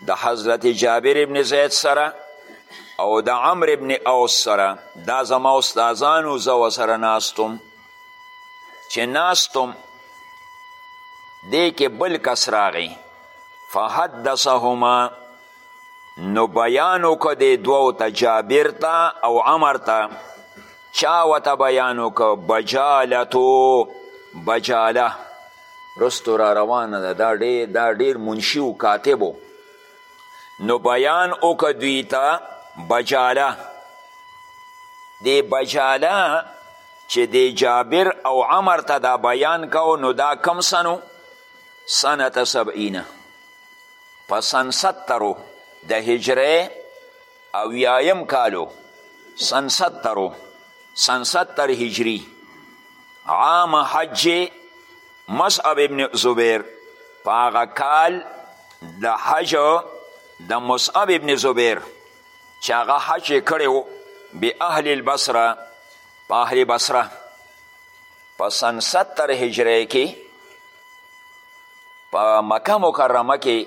د حضرت جابر ابن زید سره او د عمر ابن اوس سره دا زما استادانو زه سره ناستم چې ناستم دې کې بل کس راغی فحدثهما نو بیان وکړه دې دوو ته جابر ته او عمر ته چا ورته بیان وکړه بجالتو بجاله رستو را روانه ده دا ډېر دا ډېر منشي و کاتب و نو بیان وکړه دوی ته بجاله دې بجاله چې د جابر او عمر ته دا بیان کو نو دا کم سنو سنت سبعینه په سن سترو د هجره او یایم کالو سن سترو سن ستر هجری عام حج مصعب ابن زبیر په هغه کال د حج د مصعب ابن زبیر چې هغه حج یې کړی و به اهل البصره په اهل بصره په سن ستر هجری کې په مکه مکرمه کې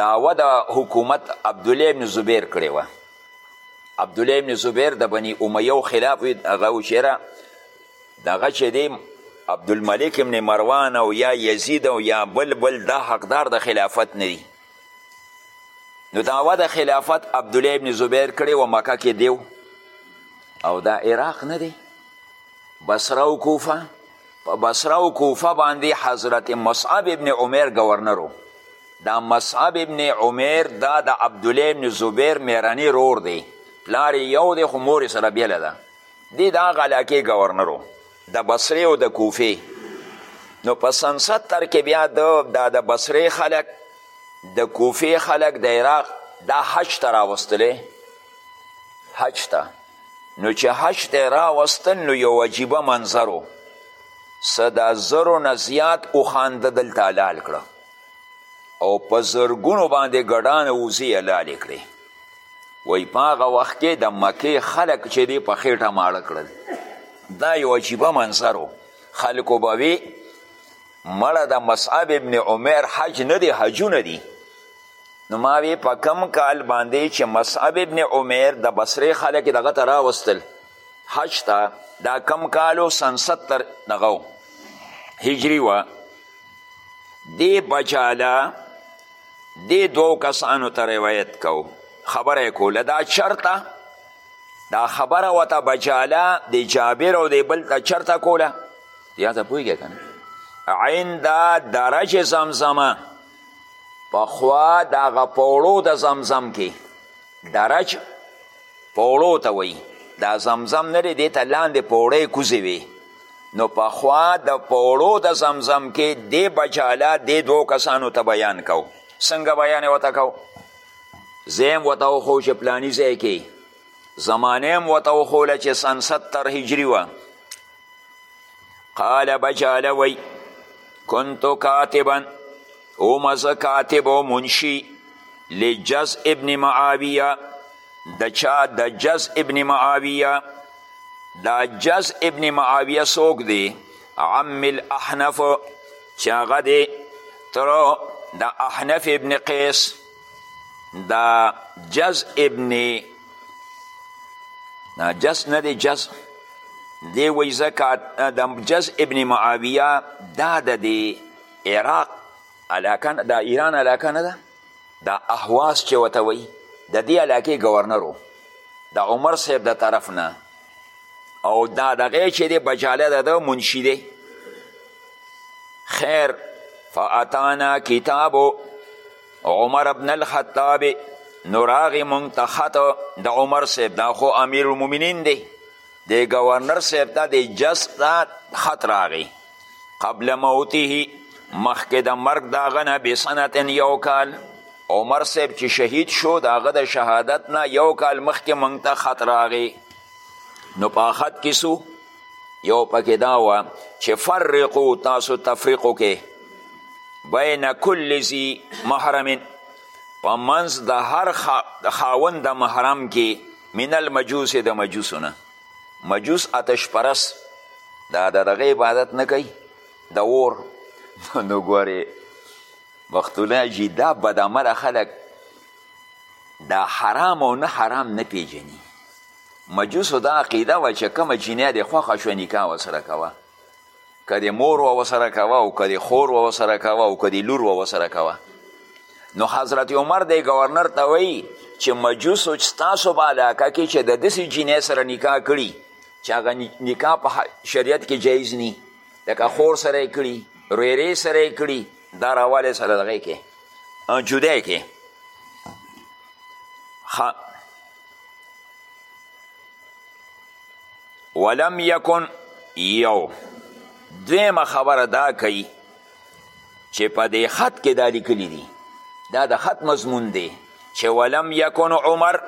دعوه د حکومت عبدالله ابن زبیر کړې وه عبدالله ابن زبیر د بني امیه خلاف وي هغه و چېره دغه چې دی عبدالملک ابن مروان او یا یزید او یا بل بل دا حقدار د خلافت نه دي نو دعوه د خلافت عبدالله ابن زبیر کړې و مکه کې دیو او دا عراق نه دی بصره او کوفه په بصره او کوفه باندې حضرت مصعب ابن عمر گورنرو دا مصعب ابن عمر دا د عبدالله ابن زبیر میرانی رور دی پلار یو دی خو مور سره بیله ده دی د هغه علاقې ګورنر و د بصرې او د کوفې نو په سن ستر کې بیا د دا د بصرې خلک د کوفې خلک د عراق دا حج ته راوستلی حج ته نو چې حج ته راوستل نو یو عجیبه منظر و څه د زرو نه زیات اوښان ده دلته حلال کړه او په زرګونو باندې ګډانه وزې حلالې کړې وای په هغه وخت کې د مکې خلک چې دی په خېټه ماړه کړل دا یو عجیبه منظر و خلکو به وی مړه د مصعب ابن عمر حج نه دی حجونه دي نو ما وی په کم کال باندې چې مصعب ابن عمر د بصرې خلک دغه ته راوستل حج ته دا کم کالو سن ستر دغه هجری وه دې بجاله دې دوو کسانو ته روایت کو خبره یې کوله دا چرته دا خبره ورته بجاله د جابر او د بل ته چرته کوله یا ته پوهېږې که نه عند درج زمزمه پخوا د هغه پوړو د زمزم کې درج پوړو ته وایي دا زمزم نه دی دې ته لاندې پوړی کوزې وي نو پخوا د پوړو د زمزم کې دې بچاله دې دوو کسانو ته بیان کو څنګه بیان ورته کو زیم ورته وښو چې پلاني ځای کې زمانه هم ورته وښوله چې سن ستر هجري وه قال بچاله وی کنتو کاتبا اوم از کاتب او منشی لجز ابن معاویه د چا د جز ابن معاویه دا جز ابن معاویه څوک دی عم الاحنف چې هغه دی تر د احنف ابن قیس دا جز ابن دا جز نه دی جز دی وی زکات د جز ابن معاویه دا د دی عراق علاقه د ایران علاقه نه ده دا احواز چې وته وایي د دې علاقې ګورنر و د عمر صاحب د طرف نه او دا دغه چې دی بجاله د ده منشي دی خیر فاتانا کتاب عمر ابن الخطاب نو راغې مونږ ته خط د عمر صاحب دا خو امیر المؤمنین دی د ګورنر صاحب ته د جس ته خط راغی قبل موته مخکې د مرګ د هغه نه بسنت یو کال عمر صاحب چې شهید شو د هغه د شهادت نه یو کال مخکې موږ ته خط راغی نو په خط کې سو یو پکې دا وه چې فرقو تاسو تفریق وکې بین کل ذي محرم په منځ د هر خا... خاوند د محرم کې من المجوس د مجوسونه مجوس آتش پرس دا د دغه عبادت نه کوي د اور نو ګورې وختونه جي دا بدعمله خلک دا حرام او نه حرام نه پیژني مجوسو دا عقیده وه چې کومه جنیا دې خوښه شوه نکاح ورسره کوه که د مور و سره کوه او که د خور و سره کوه او که د لور و سره کوه نو حضرت عمر د گورنر ته وایي چې مجوسو چې ستاسو په علاقه کې چې د داسې جینۍ سره نکاح کړي چې هغه نکاح په شریعت کې جایز نی لکه خور سره یې کړي ریرې سره یې کړي دا راوالی سره دغه کې جدا کې ولم یکن یو دویمه خبره دا کوي چې په دې خط کې دا لیکلي دي دا د خط مضمون دی چې ولم یکن عمر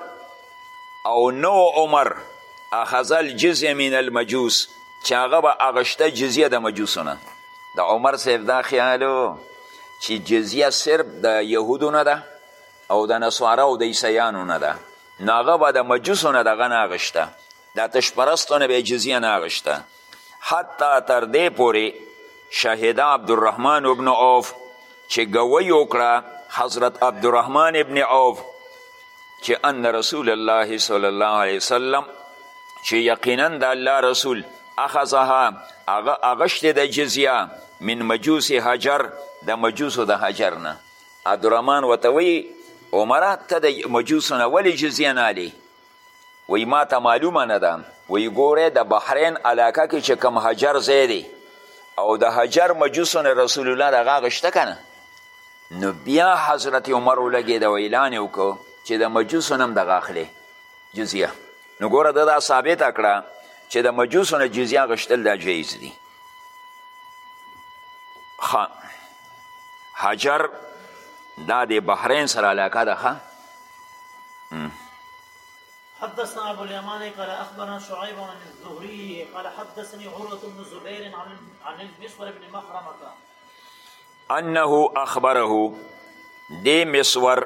او نو عمر اخذل جزیه من المجوس چې هغه به اغشته جزیه د مجوسو نه د عمر صاحب دا خیالو چې جزیه صرف د یهودو نه ده او د نصارا او د عیسیانو نه ده نو هغه به د مجوسو نه دغه نه اخیسته د آتش پرستو نه به جزیه نه اخیسته حتی تر دې پورې شهیده عبدالرحمن ابن عوف چې ګوی وکړه حضرت عبدالرحمن ابن عوف چې ان رسول الله صلی الله علیه وسلم چې یقینا د الله رسول اخذها هغه اغشتې د جزیه من مجوس حجر د مجوسو د حجر نه عبدالرحمن ورته وایي عمره ته د مجوسو نه ولې جزیه نه الی وایي ما ته معلومه نه ده وایي ګوره د بحرین علاقه کې چې کم حجر ځای دی او د حجر مجوسو نه رسول الله دغه هغه شته که نه نو بیا حضرت عمر ولګېده او اعلان یې وکړو چې د مجوسو نه هم دغه اخلې جزیه نو ګوره ده دا ثابته کړه چې د مجوسو نه جزیه غشتل دا جایز دي ښه حجر دا د بحرین سره علاقه ده ښه حدثنا ابو اليمان قال اخبرنا شعيب عن الزهري قال حدثني عروه بن زبير عن عن المسور بن مخرمه انه اخبره دي مسور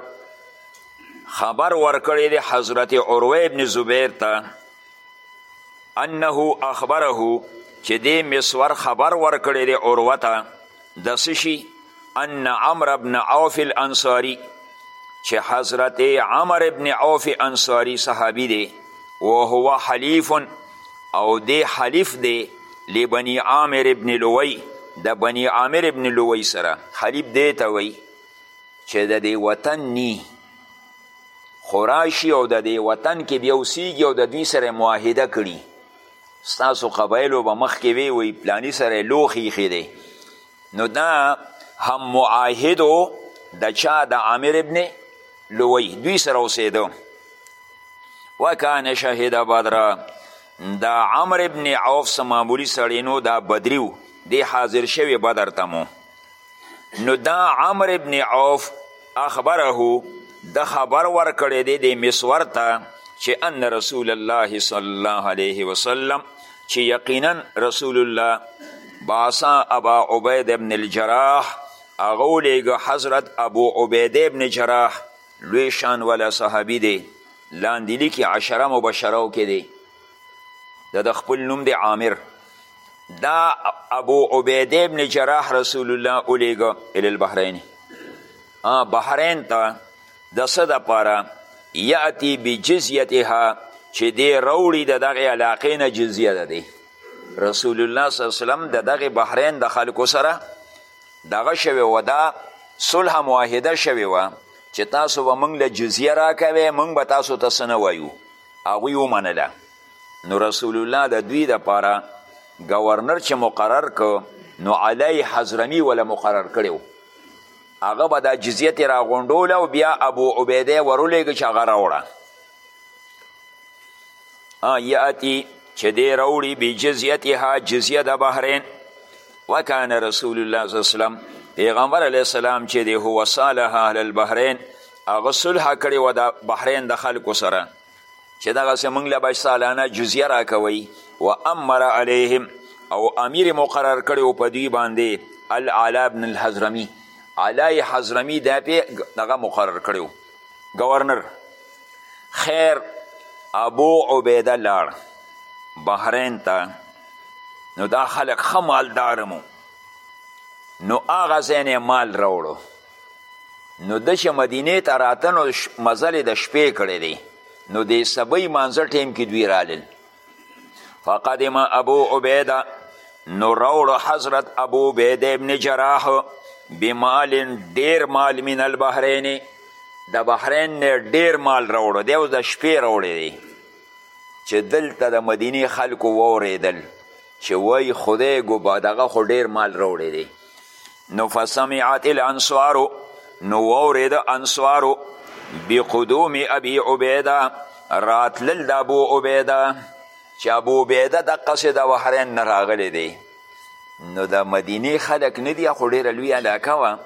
خبر ورکړی دی حضرت عروه ابن زبیر ته انه اخبره چې دې مسور خبر ورکړی دی عروه ته د څه شي ان عمرو بن عوف الانصاري چې حضرت عمر ابن عوف انصاری صحابی دی وهو حلیف او دی حلیف دی لبنی عامر ابن لوی د بنی عامر ابن لوی سره حلیف دی ته وی چې د دې وطن نی خوراشي او د دې وطن کې بیا اوسیږي او د دوی سره معاهده کړي ستاسو قبایلو به مخکې وی وی پلانی سره لوښ ایښی دی نو دا هم معاهدو د چا د عامر ابن لوی دوی سره اوسېده وکان شهید بدره د عمر ابن عوف څه معمولي سړی نو دا بدري و دی حاضر شوی بدر ته مو نو دا عمر ابن عوف اخبره د خبر ورکړی دی د مسور ته چې ان رسول الله صلی الله علیه وسلم چې یقینا رسول الله باسا ابا عبید ابن الجراح هغه ولیږه حضرت ابو عبیده ابن جراح لوی شان والا صحابي دی لاندې لیکي عشره مبشرو کې دی د د خپل نوم دی عامر دا ابو عبیده ابن جراح رسول الله اولیګو ال البحرین بحرین ته د څه دپاره یاتی بجزیتها چې دی روړي د دغې علاقې نه جزیه ده دی رسول الله صلی الله وسلم د دغې بحرین د خلکو سره دغه شوی و دا صلح معاهده شوی وه چې تاسو به موږ له جزیه راکوئ موږ به تاسو ته څه نه وایو هغوی ومنله نو رسول الله د دوی دپاره ګورنر چې مقرر کو نو علی حضرمی ولا مقرر کړو هغه به دا جزیه ترې راغونډوله او بیا ابو عبیده یې ورولېږه چې هغه راوړه یاتی چې دی راوړي بجزیتها جزیه د بحرین وکان رسول الله صلی وسلم پیغمبر علیه السلام چې دی هو صالح اهل البحرین هغه صلح کړې وه د بحرین د خلکو سره چې دغسې موږ له به سالانه جزیه راکوي و امر علیهم او امیر مقرر کړی و په دوی باندې العلا بن الحضرمي علای حضرمي دا پې دغه مقرر کړی و ګورنر خیر ابو عبیده لاړ بحرین ته نو دا خلک ښه مالدارمو نو هغه ځای مال راوړو نو د چې مدینې ته راته نو مزل یې د شپې کړی دی نو د سبۍ مانځه ټیم کې دوی رالل فقدم ابو عبیده نو راوړو حضرت ابو عبیده ابن جراح بمال ډیر مال من البحرین د بحرین نه ډیر مال راوړو دی اوس د شپې راوړی دی چې دلته د مدینې خلکو واورېدل چې وای خدای ګوبه دغه خو ډیر مال راوړی دی نو فسمعت الانصارو نو وورید انصارو بقدوم ابي عبیده راتلل د ابو عبیده چې ابو عبیده دقسې د بحرین نه راغلی دی نو د مدینې خلک نه دي خو ډېره لوی علاقه وه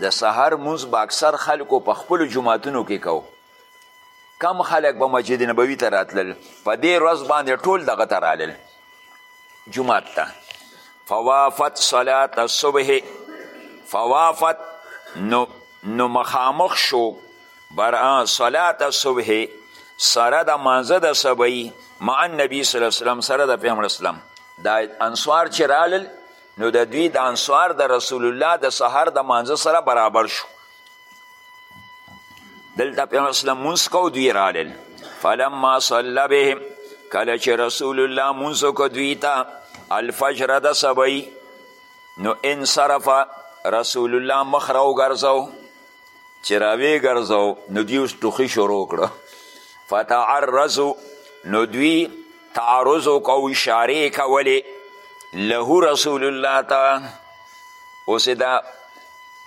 د سهار مونځ به اکثر خلکو په خپلو جوماتونو کې کو کم خلک به مسجد نبوي ته راتلل په دې ورځ باندې ټول دغه ته رالل جومات ته فوافت صلات الصبح فوافت نو, نو مخامخ شو بر صلات الصبح سره د مانزه د سبعی مع النبی صلی الله علیه وسلم سره د پیغمبر اسلام دا انصار چې رالل نو د دوی د انصار د رسول الله د سحر د مانزه سره برابر شو دلته پیغمبر اسلام مونځ کو دوی رالل فلما صلی بهم کله چې رسول الله مونځ وکړو دوی ته الفجر د سبی نو انصرف رسول الله مخ را وګرځو چې راوی ګرځو نو دوی اوس ټوخي شروع کړو فتعرضو نو دوی تعرض وکړه او اشارې یې کولې له رسول الله ته اوس یې دا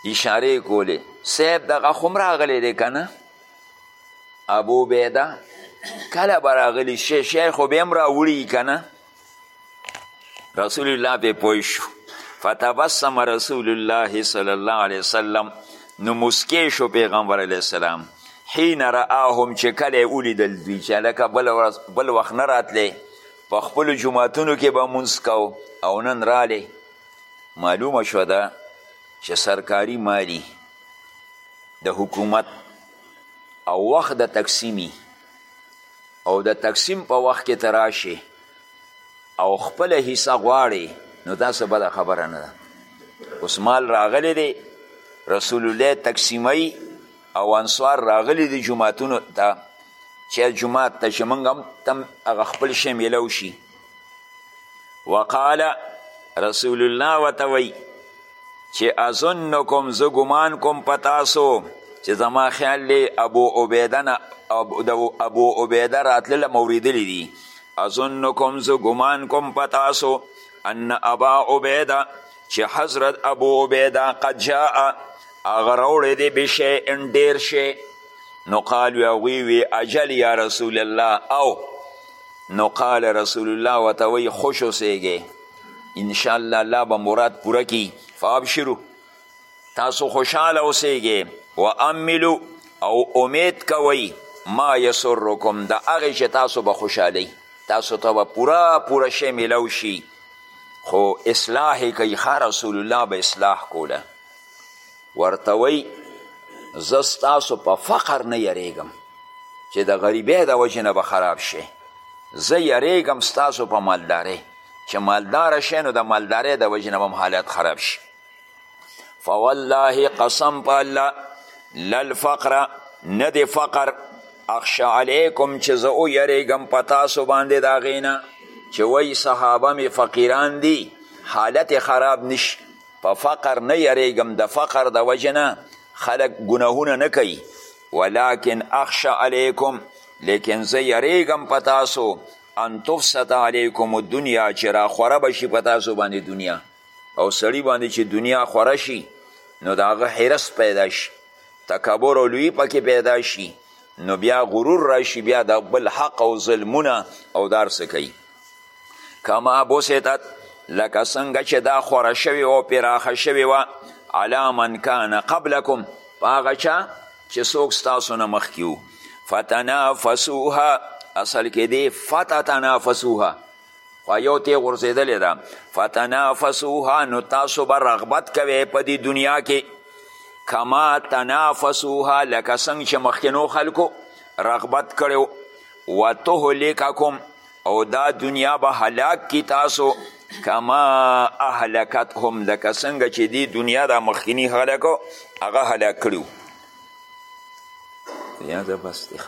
اشارې کولې صاحب دغه خو هم راغلی دی که نه ابو بیده کله به راغلی شی شی خو به هم راوړي که نه رسول الله پې پوه شو فتبسم رسول الله صلی الله علیه وسلم نو مسکی شو پیغمبر علیه السلام حین رآهم چې کله یې ولیدل دوی چې هلکه بل, بل وخت نه راتلی په خپلو جوماتونو کې به مونځ کو او نن رالی معلومه شوه ده چې سرکاري مالی د حکومت او وخت د تقسیمی او د تقسیم په وخت کې ته راشي او خپل حصه غواړي نو دا څه بده خبره نه ده اوس مال راغلی دی رسول الله تقسیموي او انصار راغلي دي جوماتونو ته چې جومات ته چې موږ هم تم هغه خپل شی میلو شي وقال رسول الله ورته وایي چې اظنکم زه ګمان کوم په تاسو چې زما خیال دی ابو عبیده نه د ابو عبیده راتلله موریدلی دي اظنکم زه ګمان کوم په تاسو ان ابا عبیده چې حضرت ابو عبیده قد جاء هغه راوړی دی بشیئن ډېر شی نو قالو هغوی وی اجل یا رسول الله او نو قال رسول الله ورته وایي خوش اوسېږئ انشاءالله الله به مراد پوره کړي فابشرو تاسو خوشحاله اوسېږئ واملو او امید کوئ ما یسرکم د هغې چې تاسو به خوشحالئ تاسو ته به پوره پوره شی میلاو شي خو اصلاح یې کوي ښه رسول الله به اصلاح کوله ورته وایي زه ستاسو په فقر نه یریږم چې د غریبۍ د وجې نه به خراب شي زه یریږم ستاسو په مالدارۍ چې مالداره شئ نو د مالدارۍ د وجې نه به حالت خراب شي فوالله قسم په الله للفقر نه د فقر اخش علیکم چې زه ویرېږم په تاسو باندې د هغې نه چې وایي صحابه مې فقیران دي حالت خراب نشي په فقر نه یریږم د فقر د وجې نه خلک ګناهونه نه کوي ولکن اخش علیکم لیکن زه یریږم په تاسو ان تفسد علیکم الدنیا چې راخوره به شي په تاسو باندې دنیا او سړي باندې چې دنیا خوره شي نو د هغه حرس پیدا شي تکبر او لوی پکې پیدا شي نو بیا غرور راشي بیا د بل حق او ظلمونه او دار څه کوي کما بوسیتت لکه څنګه چې دا خوره شوې او پراخه شوې وه علا من کان قبلکم په هغه چا چې څوک ستاسو نه مخکې وو فتنافسوها اصل کې دی فتتنافسوها خو یو ته غورځېدلې ده فتنافسوها نو تاسو به رغبت کوئ په دې دنیا کې کما تنافسوها لکه څنګه چې مخکینو خلکو رغبت کړی و تهلککم او دا دنیا به هلاک کی تاسو کما اهلکتهم لکه څنګه چې دې دنیا دا مخکینی خلکو هغه هلاک کړي یا زه بس دی